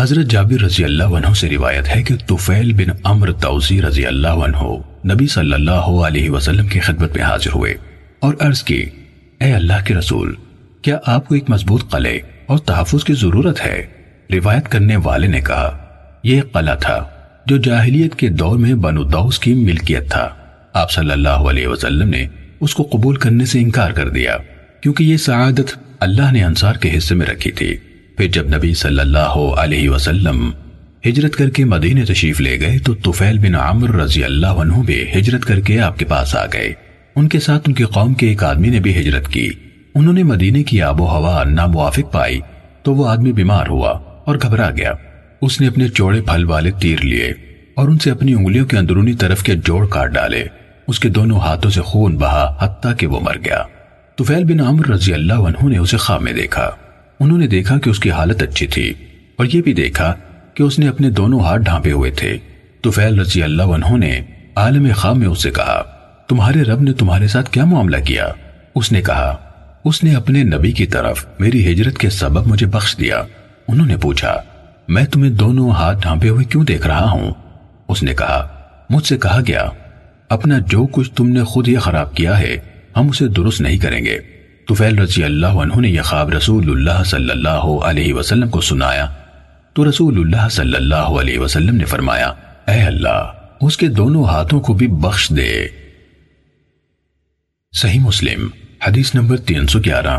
حضرت جابر رضی اللہ عنہ سے روایت ہے کہ طفیل بن عمر توزی رضی اللہ عنہ نبی صلی اللہ علیہ وسلم کی خدمت میں حاضر ہوئے اور عرض کی، اے اللہ کے رسول، کیا آپ کو ایک مضبوط قلعے اور تحفظ کی ضرورت ہے؟ روایت کرنے والے نے کہا، یہ ایک قلعہ تھا جو جاہلیت کے دور میں بنو دوس کی ملکیت تھا۔ آپ صلی اللہ علیہ وسلم نے اس کو قبول کرنے سے انکار کر دیا، کیونکہ یہ سعادت اللہ نے انصار کے حصے میں رکھی تھی۔ پھر جب نبی صلی اللہ علیہ وسلم ہجرت کر کے مدینہ تشریف لے گئے تو طفیل بن عمر رضی اللہ عنہ بھی ہجرت کر کے آپ کے پاس آ گئے۔ ان کے ساتھ ان کی قوم کے ایک آدمی نے بھی ہجرت کی۔ انہوں نے مدینے کی آب و ہوا ناموافق پائی تو وہ آدمی بیمار ہوا اور گھبرا گیا۔ اس نے اپنے چوڑے پھل والے تیر لیے اور ان سے اپنی انگلیوں کے اندرونی طرف کے جوڑ کاٹ ڈالے۔ اس کے دونوں ہاتھوں سے خون بہا حتیٰ کہ وہ مر گیا۔ طفیل بن عمر رضی اللہ عنہ نے اسے خواب میں دیکھا۔ انہوں نے دیکھا کہ اس کی حالت اچھی تھی اور یہ بھی دیکھا کہ اس نے اپنے دونوں ہاتھ ڈھانپے ہوئے تھے۔ تو فیل رضی اللہ عنہ نے عالم خواب میں اس سے کہا، تمہارے رب نے تمہارے ساتھ کیا معاملہ کیا؟ اس نے کہا، اس نے اپنے نبی کی طرف میری ہجرت کے سبب مجھے بخش دیا۔ انہوں نے پوچھا، میں تمہیں دونوں ہاتھ ڈھانپے ہوئے کیوں دیکھ رہا ہوں؟ اس نے کہا، مجھ سے کہا گیا، اپنا جو کچھ تم نے خود یہ خراب کیا ہے، ہم اسے درست نہیں کریں گے۔ طفیل رضی اللہ عنہ نے یہ خواب رسول اللہ صلی اللہ علیہ وسلم کو سنایا۔ تو رسول اللہ صلی اللہ علیہ وسلم نے فرمایا، اے اللہ، اس کے دونوں ہاتھوں کو بھی بخش دے۔ صحیح مسلم، حدیث نمبر تین سو گیارہ۔